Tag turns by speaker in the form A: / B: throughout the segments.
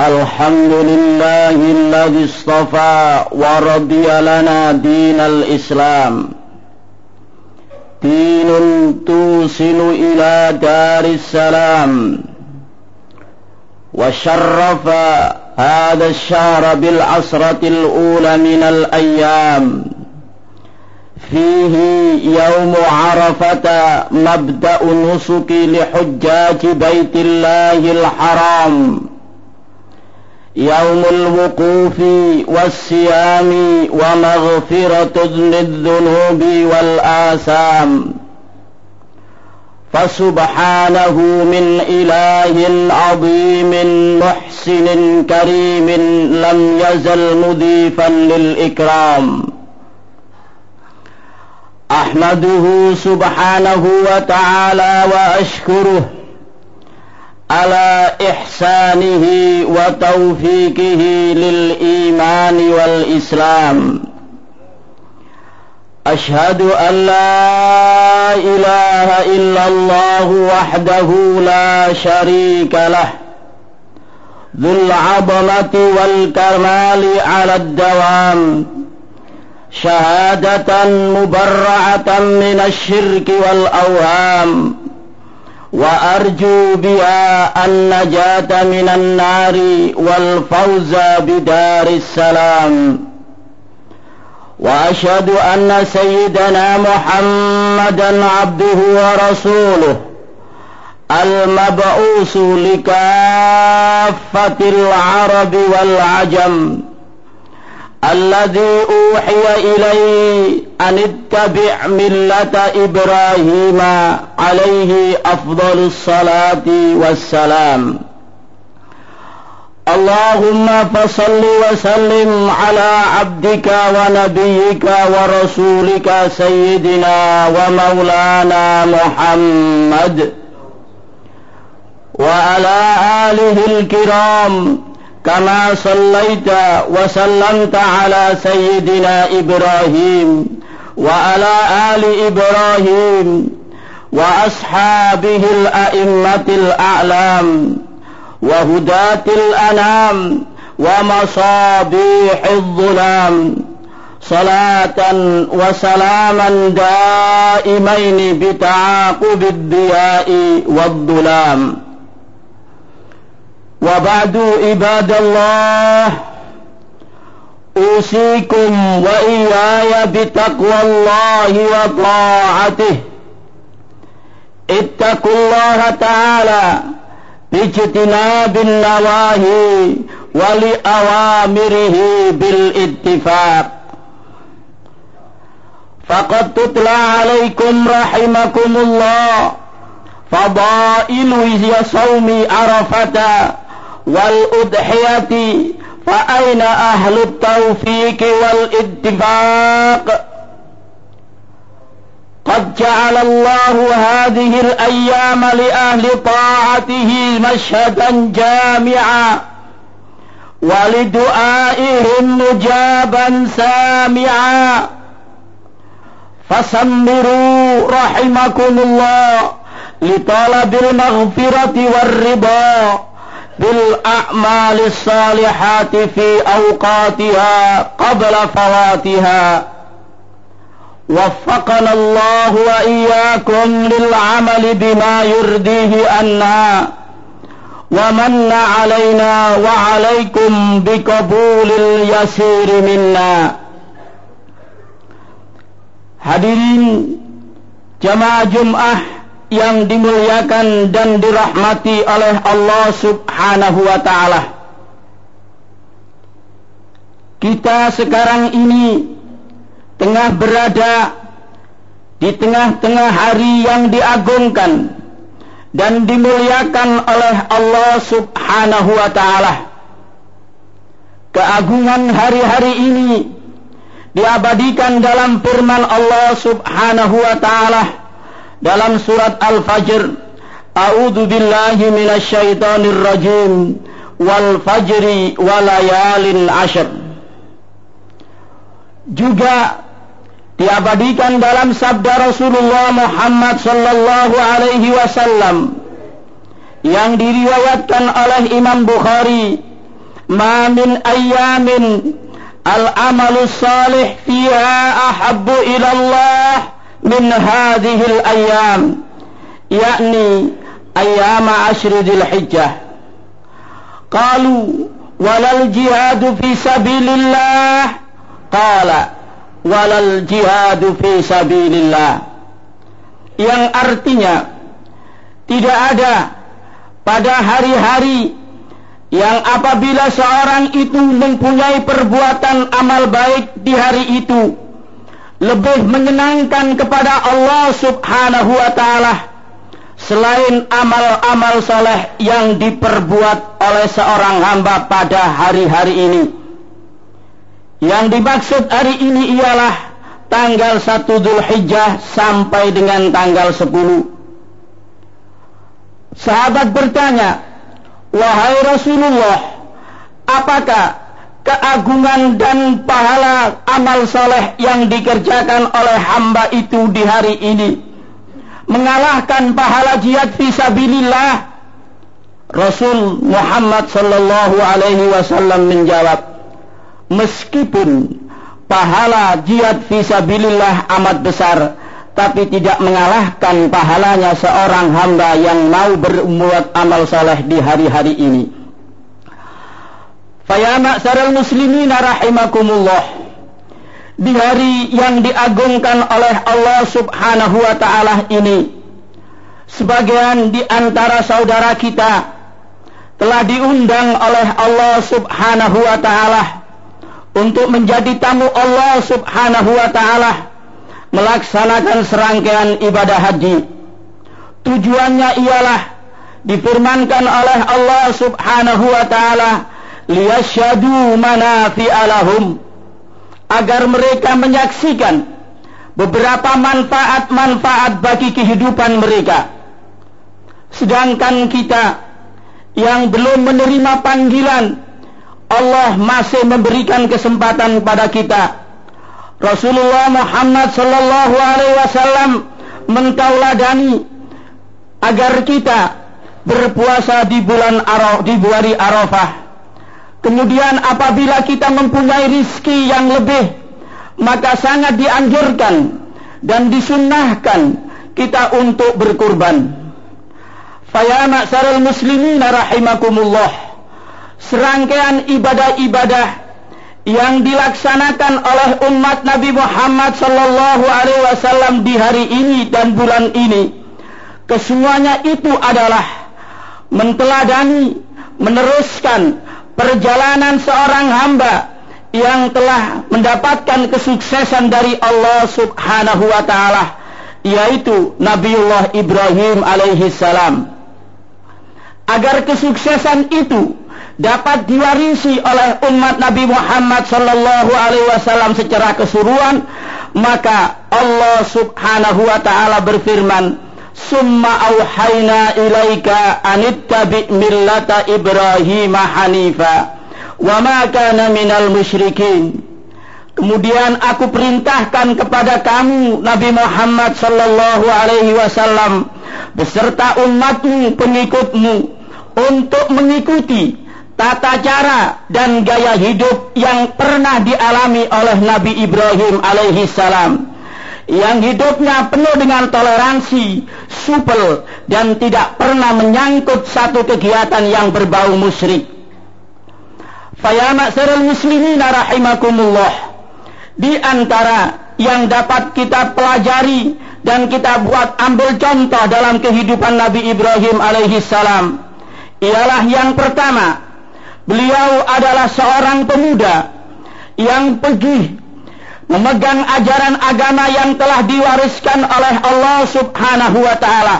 A: الحمد لله الذي اصطفى ورضي لنا دين الإسلام. دين توصل إلى دار السلام. وشرف هذا الشهر بالعصرة الأولى من الأيام. فيه يوم عرفة مبدأ النسك لحجاج بيت الله الحرام. يوم الوقوف والصيام ومغفرة للذنوب والآثام. فسبحانه من إله عظيم محسن كريم لم يزل مضيفا للإكرام. أحمده سبحانه وتعالى وأشكره على إحسانه وتوفيقه للإيمان والإسلام. أشهد أن لا إله إلا الله وحده لا شريك له. ذو العظمة والكمال على الدوام. شهادة مبرعة من الشرك والأوهام. وأرجو بها النجاة من النار والفوز بدار السلام. وأشهد أن سيدنا محمدا عبده ورسوله المبعوث لكافة العرب والعجم. الذي أوحي إليه أن اتبع ملة إبراهيم عليه أفضل الصلاة والسلام. اللهم فصل وسلم على عبدك ونبيك ورسولك سيدنا ومولانا محمد وعلى آله الكرام كما صليت وسلمت على سيدنا إبراهيم وعلى آل إبراهيم وأصحابه الأئمة الأعلام وهداة الأنام ومصابيح الظلام صلاة وسلاما دائمين بتعاقب الضياء والظلام وبعد عباد الله أوصيكم وإياي بتقوى الله وطاعته اتقوا الله تعالى باجتناب النواهي ولأوامره بالاتفاق فقد تتلى عليكم رحمكم الله فضائل صوم عرفة والأضحية فأين أهل التوفيق والاتفاق؟ قد جعل الله هذه الأيام لأهل طاعته مشهدا جامعا ولدعائهم مجابا سامعا. فسمروا رحمكم الله لطلب المغفرة والرضا. بالأعمال الصالحات في أوقاتها قبل فواتها. وفقنا الله وإياكم للعمل بما يرضيه عنا. ومن علينا وعليكم بقبول اليسير منا. Hadirin jamaah Jum'ah yang dimuliakan dan dirahmati oleh Allah Subhanahu wa taala. Kita sekarang ini tengah berada di tengah-tengah hari yang diagungkan dan dimuliakan oleh Allah Subhanahu wa taala. Keagungan hari-hari ini diabadikan dalam firman Allah Subhanahu wa taala dalam surat Al-Fajr A'udzu billahi minasyaitonir rajim wal fajri walayalin ashr. Juga diabadikan dalam sabda Rasulullah Muhammad sallallahu alaihi wasallam yang diriwayatkan oleh Imam Bukhari ma min ayyamin al amalu salih fiha ahabbu ila Allah min hadhil ayyam yakni ayyam ashri قالوا ولا الجهاد في سبيل الله قال ولا الجهاد في سبيل الله yang artinya tidak ada pada hari-hari yang apabila seorang itu mempunyai perbuatan amal baik di hari itu lebih menyenangkan kepada Allah Subhanahu wa taala selain amal-amal soleh yang diperbuat oleh seorang hamba pada hari-hari ini. Yang dimaksud hari ini ialah tanggal 1 Dhul Hijjah sampai dengan tanggal 10. Sahabat bertanya, Wahai Rasulullah, apakah keagungan dan pahala amal soleh yang dikerjakan oleh hamba itu di hari ini? mengalahkan pahala jihad fisabilillah Rasul Muhammad sallallahu alaihi wasallam menjawab meskipun pahala jihad fisabilillah amat besar tapi tidak mengalahkan pahalanya seorang hamba yang mau berbuat amal saleh di hari-hari ini. Faya ma'saral muslimin rahimakumullah. Di hari yang diagungkan oleh Allah Subhanahu wa taala ini sebagian di antara saudara kita telah diundang oleh Allah Subhanahu wa taala untuk menjadi tamu Allah Subhanahu wa taala melaksanakan serangkaian ibadah haji. Tujuannya ialah difirmankan oleh Allah Subhanahu wa taala liyasyadu manafi'a lahum agar mereka menyaksikan beberapa manfaat-manfaat bagi kehidupan mereka. Sedangkan kita yang belum menerima panggilan, Allah masih memberikan kesempatan kepada kita. Rasulullah Muhammad sallallahu alaihi wasallam mentauladani agar kita berpuasa di bulan Arafah, di bulan Arafah Kemudian apabila kita mempunyai rizki yang lebih, maka sangat dianjurkan dan disunnahkan kita untuk berkurban. Faya ma'sarul muslimin rahimakumullah. Serangkaian ibadah-ibadah yang dilaksanakan oleh umat Nabi Muhammad sallallahu alaihi wasallam di hari ini dan bulan ini kesemuanya itu adalah menteladani meneruskan perjalanan seorang hamba yang telah mendapatkan kesuksesan dari Allah Subhanahu wa taala yaitu Nabiullah Ibrahim alaihi salam. Agar kesuksesan itu dapat diwarisi oleh umat Nabi Muhammad sallallahu alaihi wasallam secara keseluruhan maka Allah Subhanahu wa taala berfirman summa auhayna ilaika anittabi millata Ibrahim hanifa. Wa ma kana minal musyrikin. Kemudian aku perintahkan kepada kamu Nabi Muhammad sallallahu alaihi wasallam beserta umatmu pengikutmu untuk mengikuti tata cara dan gaya hidup yang pernah dialami oleh Nabi Ibrahim alaihi salam yang hidupnya penuh dengan toleransi, supel, dan tidak pernah menyangkut satu kegiatan yang berbau musyrik. Faya ma'sarul muslimin rahimakumullah. Di antara yang dapat kita pelajari dan kita buat ambil contoh dalam kehidupan Nabi Ibrahim alaihi salam ialah yang pertama beliau adalah seorang pemuda yang pergi memegang ajaran agama yang telah diwariskan oleh Allah Subhanahu wa taala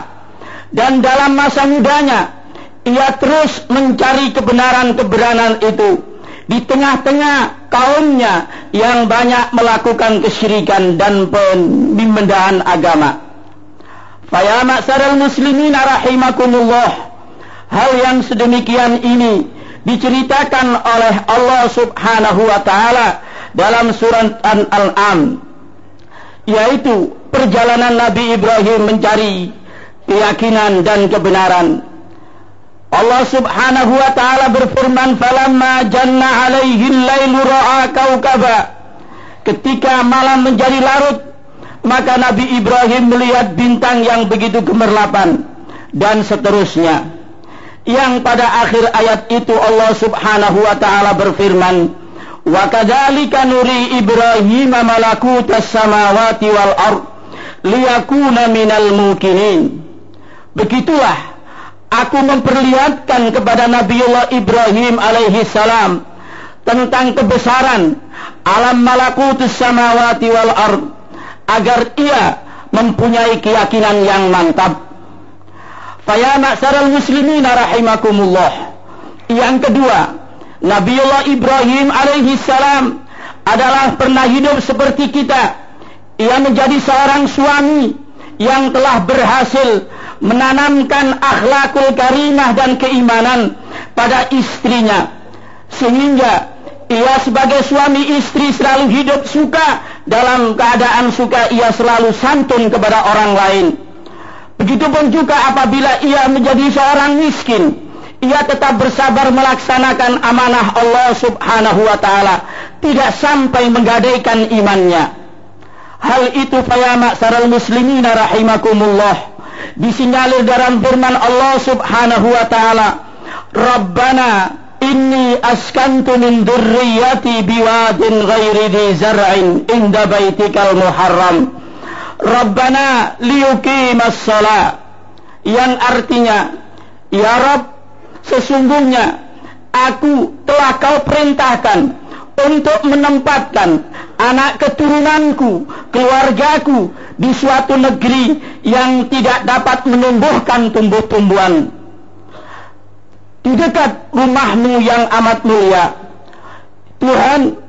A: dan dalam masa mudanya ia terus mencari kebenaran-kebenaran itu di tengah-tengah kaumnya yang banyak melakukan kesyirikan dan pembedahan agama. Faya ma'saral muslimin rahimakumullah. Hal yang sedemikian ini diceritakan oleh Allah Subhanahu wa taala dalam surat Al-An'am yaitu perjalanan Nabi Ibrahim mencari keyakinan dan kebenaran. Allah Subhanahu wa taala berfirman, "Falamma janna 'alaihi al-lailu ra'a kaukaba." Ketika malam menjadi larut, maka Nabi Ibrahim melihat bintang yang begitu gemerlapan dan seterusnya. Yang pada akhir ayat itu Allah Subhanahu wa taala berfirman, "Wa kadzalika nuri Ibrahim malakutas samawati wal ard liyakuna minal mukinin." Begitulah aku memperlihatkan kepada Nabiullah Ibrahim alaihi salam tentang kebesaran alam malakutus samawati wal ard agar ia mempunyai keyakinan yang mantap. Faya ma'saral muslimin rahimakumullah. Yang kedua, Nabiullah Ibrahim alaihi salam adalah pernah hidup seperti kita. Ia menjadi seorang suami yang telah berhasil menanamkan akhlakul karimah dan keimanan pada istrinya. Sehingga ia sebagai suami istri selalu hidup suka. Dalam keadaan suka ia selalu santun kepada orang lain. Begitupun juga apabila ia menjadi seorang miskin ia tetap bersabar melaksanakan amanah Allah subhanahu wa ta'ala tidak sampai menggadaikan imannya. Hal itu faya ma'saral muslimina rahimakumullah disinyalir dalam firman Allah Subhanahu wa taala Rabbana inni askantu min dzurriyyati biwadin ghairi dhi zar'in inda baitikal muharram. Rabbana liyuqimas shalah yang artinya ya Rabb sesungguhnya aku telah kau perintahkan untuk menempatkan anak keturunanku, keluargaku di suatu negeri yang tidak dapat menumbuhkan tumbuh-tumbuhan. Di dekat rumahmu yang amat mulia. Tuhan,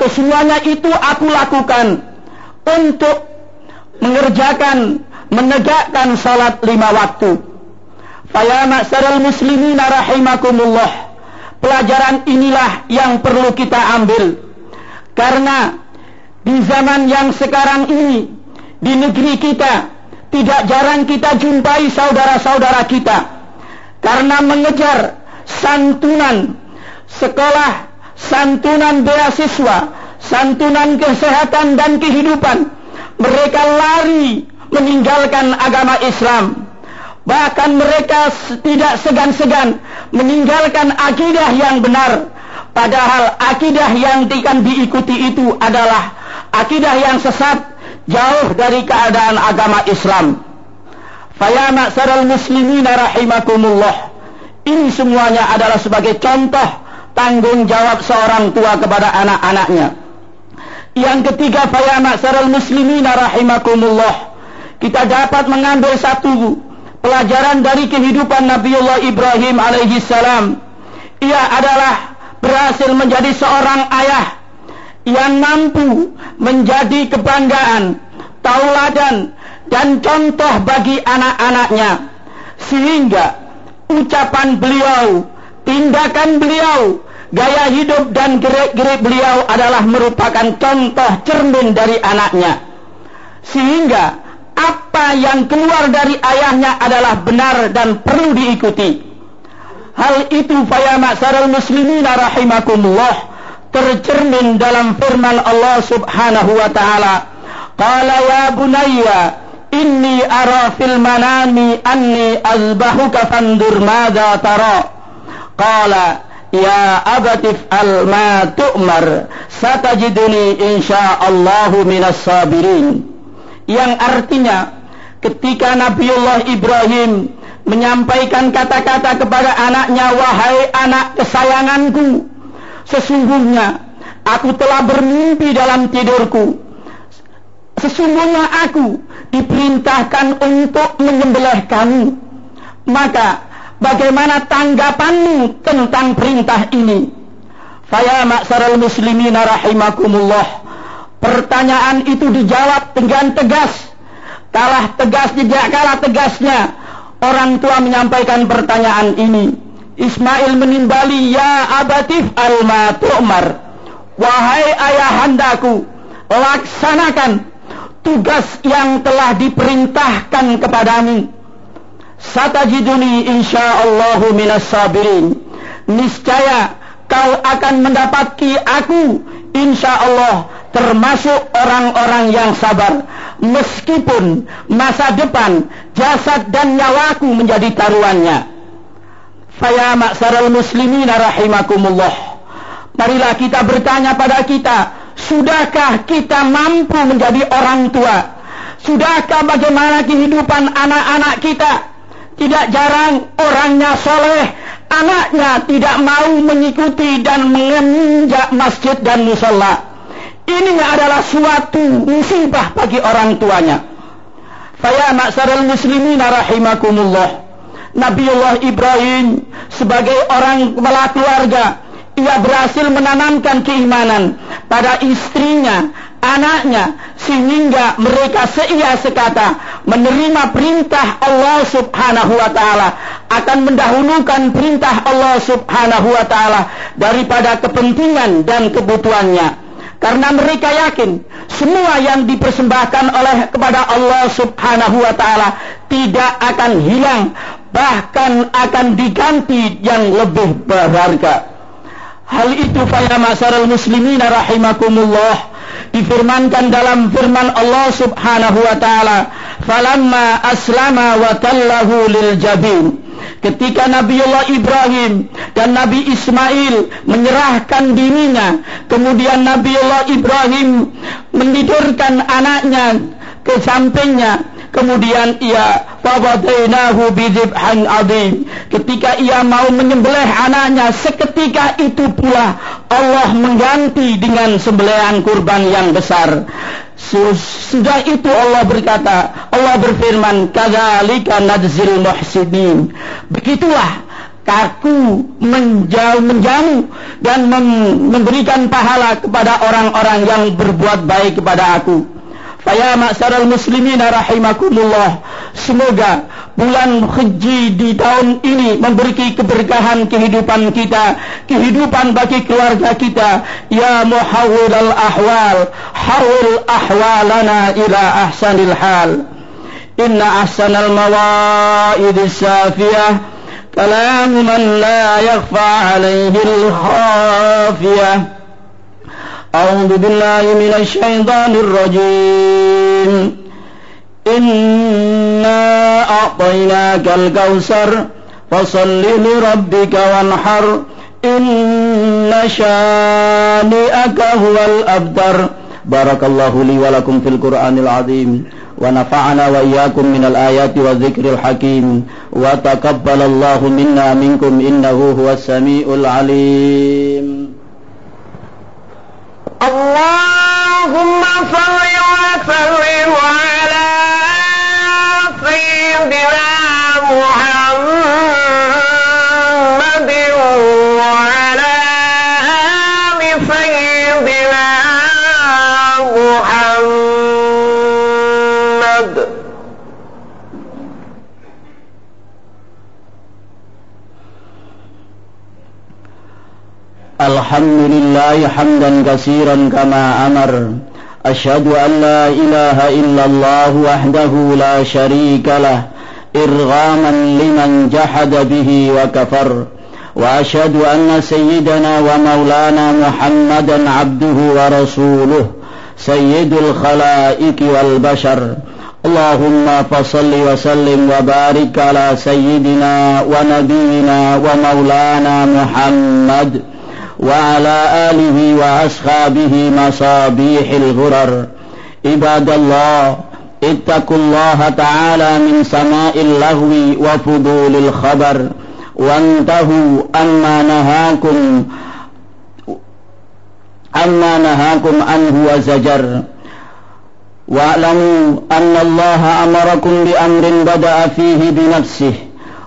A: kesemuanya itu aku lakukan untuk mengerjakan, menegakkan salat lima waktu. Faya ma'saral muslimina rahimakumullah pelajaran inilah yang perlu kita ambil. Karena di zaman yang sekarang ini, di negeri kita, tidak jarang kita jumpai saudara-saudara kita. Karena mengejar santunan sekolah, santunan beasiswa, santunan kesehatan dan kehidupan. Mereka lari meninggalkan agama Islam Bahkan mereka tidak segan-segan meninggalkan akidah yang benar. Padahal akidah yang akan diikuti itu adalah akidah yang sesat jauh dari keadaan agama Islam. Faya ma'saral muslimin rahimakumullah. Ini semuanya adalah sebagai contoh tanggung jawab seorang tua kepada anak-anaknya. Yang ketiga, faya ma'saral muslimin rahimakumullah. Kita dapat mengambil satu pelajaran dari kehidupan Nabiullah Ibrahim alaihi salam. Ia adalah berhasil menjadi seorang ayah yang mampu menjadi kebanggaan, tauladan dan contoh bagi anak-anaknya. Sehingga ucapan beliau, tindakan beliau, gaya hidup dan gerak-gerik beliau adalah merupakan contoh cermin dari anaknya. Sehingga apa yang keluar dari ayahnya adalah benar dan perlu diikuti. Hal itu faya ma'saral muslimin rahimakumullah tercermin dalam firman Allah Subhanahu wa taala. Qala ya bunayya inni ara fil manami anni azbahuka fandur madza tara. Qala ya abatif al ma tu'mar satajiduni insyaallahu minas sabirin yang artinya ketika Nabiullah Ibrahim menyampaikan kata-kata kepada anaknya wahai anak kesayanganku sesungguhnya aku telah bermimpi dalam tidurku. Sesungguhnya aku diperintahkan untuk menyembelih kamu. Maka bagaimana tanggapanmu tentang perintah ini? Faya maksaral muslimin rahimakumullah Pertanyaan itu dijawab dengan tegas. Kalah tegas tidak kalah tegasnya. Orang tua menyampaikan pertanyaan ini. Ismail menimbali, Ya abatif alma tu'mar. Wahai ayahandaku, laksanakan tugas yang telah diperintahkan kepadamu. satajiduni insyaallahu minas sabirin niscaya kau akan mendapati aku insyaallah termasuk orang-orang yang sabar. Meskipun masa depan jasad dan nyawaku menjadi taruhannya. Faya maksaral muslimin rahimakumullah. Marilah kita bertanya pada kita sudahkah kita mampu menjadi orang tua? Sudahkah bagaimana kehidupan anak-anak kita? Tidak jarang orangnya soleh, anaknya tidak mau mengikuti dan menginjak masjid dan musola. Ini adalah suatu musibah bagi orang tuanya. Faya maksarul muslimin rahimakumullah. Nabiullah Ibrahim sebagai orang kepala keluarga ia berhasil menanamkan keimanan pada istrinya, anaknya sehingga mereka seia sekata menerima perintah Allah Subhanahu wa taala akan mendahulukan perintah Allah Subhanahu wa taala daripada kepentingan dan kebutuhannya karena mereka yakin semua yang dipersembahkan oleh kepada Allah Subhanahu wa taala tidak akan hilang bahkan akan diganti yang lebih berharga hal itu faya masyarul muslimin rahimakumullah difirmankan dalam firman Allah Subhanahu wa taala, "Falamma aslama wa lil jabin." Ketika Nabiullah Ibrahim dan Nabi Ismail menyerahkan dirinya, kemudian Nabiullah Ibrahim menidurkan anaknya ke sampingnya, kemudian ia fawadainahu bidhibhan adim ketika ia mau menyembelih anaknya seketika itu pula Allah mengganti dengan sembelihan kurban yang besar sudah itu Allah berkata Allah berfirman kadzalika nadzil muhsinin. Begitulah kaku menjauh menjamu dan memberikan pahala kepada orang-orang yang berbuat baik kepada aku Faya maksaral muslimin rahimakumullah. Semoga bulan haji di tahun ini memberi keberkahan kehidupan kita, kehidupan bagi keluarga kita. Ya muhawwil al-ahwal, hawil ahwalana ila ahsanil hal. Inna ahsanal mawaid safiyah كلام من لا يخفى عليه الخافيه أعوذ بالله من الشيطان الرجيم. إنا أعطيناك الكوثر فصل لربك وانحر. إن شانئك هو الأبتر. بارك الله لي ولكم في القرآن العظيم ونفعنا وإياكم من الآيات والذكر الحكيم. وتقبل الله منا منكم إنه هو السميع العليم. لله حمدا كثيرا كما أمر. أشهد أن لا إله إلا الله وحده لا شريك له إرغاما لمن جحد به وكفر. وأشهد أن سيدنا ومولانا محمدا عبده ورسوله سيد الخلائق والبشر. اللهم فصل وسلم وبارك على سيدنا ونبينا ومولانا محمد. وعلى آله وأصحابه مصابيح الغرر. عباد الله اتقوا الله تعالى من سماء اللهو وفضول الخبر. وانتهوا أما نهاكم أما نهاكم عنه وزجر. واعلموا أن الله أمركم بأمر بدأ فيه بنفسه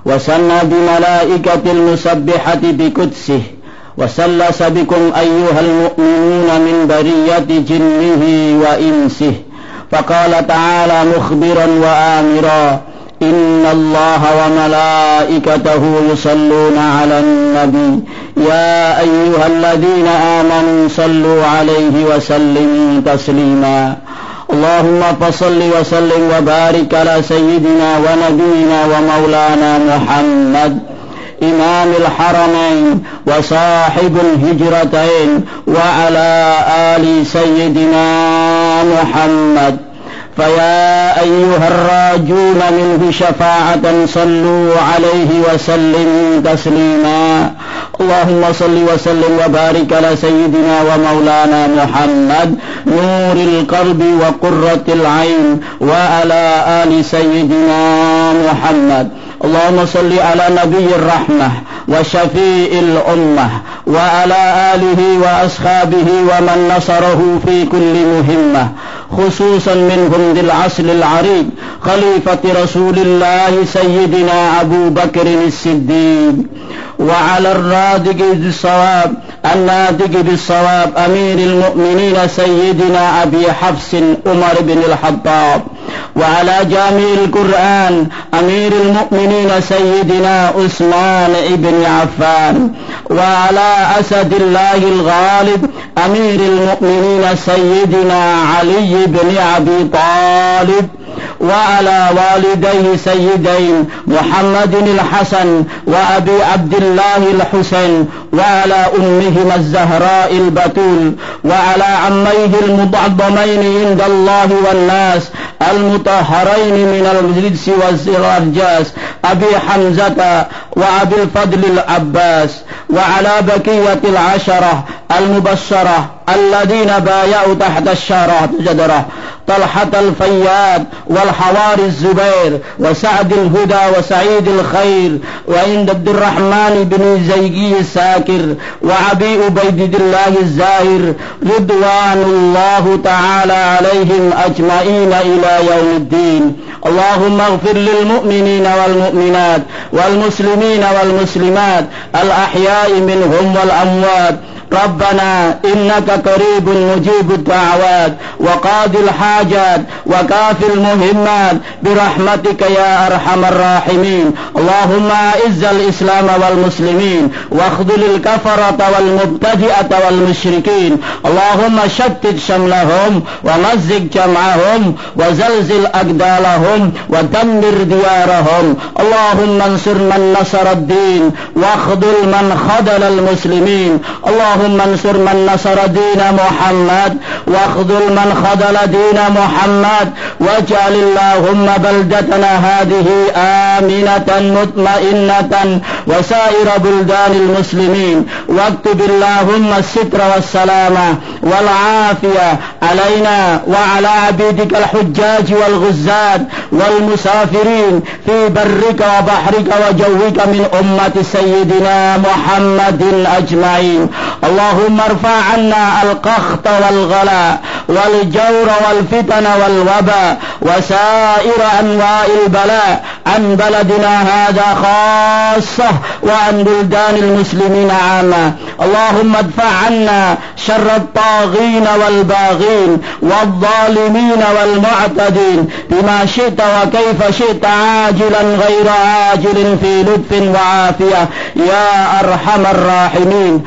A: وسنى بملائكة المسبحة بقدسه. وسلس بكم أيها المؤمنون من برية جنه وإنسه. فقال تعالى مخبرا وآمرا إن الله وملائكته يصلون على النبي. يا أيها الذين آمنوا صلوا عليه وسلموا تسليما. اللهم فصل وسلم وبارك على سيدنا ونبينا ومولانا محمد. إمام الحرمين وصاحب الهجرتين وعلى آل سيدنا محمد. فيا أيها الراجون منه شفاعة صلوا عليه وسلموا تسليما. اللهم صل وسلم وبارك على سيدنا ومولانا محمد. نور القلب وقرة العين وعلى آل سيدنا محمد. اللهم صل على نبي الرحمة وشفيء الأمة وعلى آله وأصحابه ومن نصره في كل مهمة خصوصا منهم ذي العصر العريق خليفة رسول الله سيدنا أبو بكر الصديق. وعلى الرادق بالصواب النادق بالصواب أمير المؤمنين سيدنا أبي حفص عمر بن الخطاب. وعلى جامع القرآن أمير المؤمنين سيدنا عثمان بن عفان وعلى أسد الله الغالب أمير المؤمنين سيدنا علي بن أبي طالب وعلى والديه سيدين محمد الحسن وأبي عبد الله الحسين وعلى أمهما الزهراء البتول وعلى عميه المضعضمين عند الله والناس المطهرين من الرجس والرجاس أبي حمزة وأبي الفضل العباس وعلى بكية العشرة المبشرة الذين بايعوا تحت الشارة جدرة طلحة الفياد والحوار الزبير وسعد الهدى وسعيد الخير وعند عبد الرحمن بن زيجي الساكر وعبي عبيد الله الزاهر رضوان الله تعالى عليهم أجمعين إلى يوم الدين. اللهم اغفر للمؤمنين والمؤمنات والمسلمين والمسلمات الأحياء منهم والأموات ربنا إنك قريب مجيب الدعوات وقاضي الحاجات وكافي المهمات برحمتك يا أرحم الراحمين. اللهم أعز الإسلام والمسلمين واخذل الكفرة والمبتدئة والمشركين. اللهم شتت شملهم ومزق جمعهم وزلزل أقدالهم ودمر ديارهم. اللهم انصر من نصر الدين واخذل من خذل المسلمين. اللهم اللهم انصر من نصر دين محمد واخذل من خذل دين محمد واجعل اللهم بلدتنا هذه آمنة مطمئنة وسائر بلدان المسلمين واكتب اللهم الستر والسلامة والعافية علينا وعلى عبيدك الحجاج والغزاد والمسافرين في برك وبحرك وجوك من أمة سيدنا محمد أجمعين. اللهم ارفع عنا القخط والغلاء والجور والفتن والوباء وسائر أنواع البلاء عن بلدنا هذا خاصة وعن بلدان المسلمين عامة. اللهم ادفع عنا شر الطاغين والباغين والظالمين والمعتدين بما شئت وكيف شئت عاجلا غير عاجل في لطف وعافية. يا أرحم الراحمين.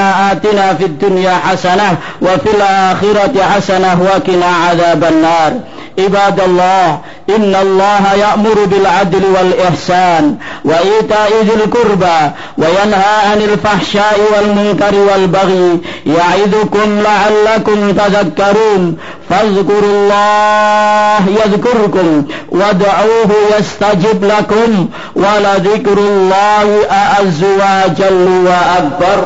A: آتنا في الدنيا حسنة وفي الآخرة حسنة وقنا عذاب النار. عباد الله إن الله يأمر بالعدل والإحسان وإيتاء ذي القربى وينهى عن الفحشاء والمنكر والبغي يعظكم لعلكم تذكرون. فاذكروا الله يذكركم وادعوه يستجب لكم ولذكر الله أعز وجل وأكبر.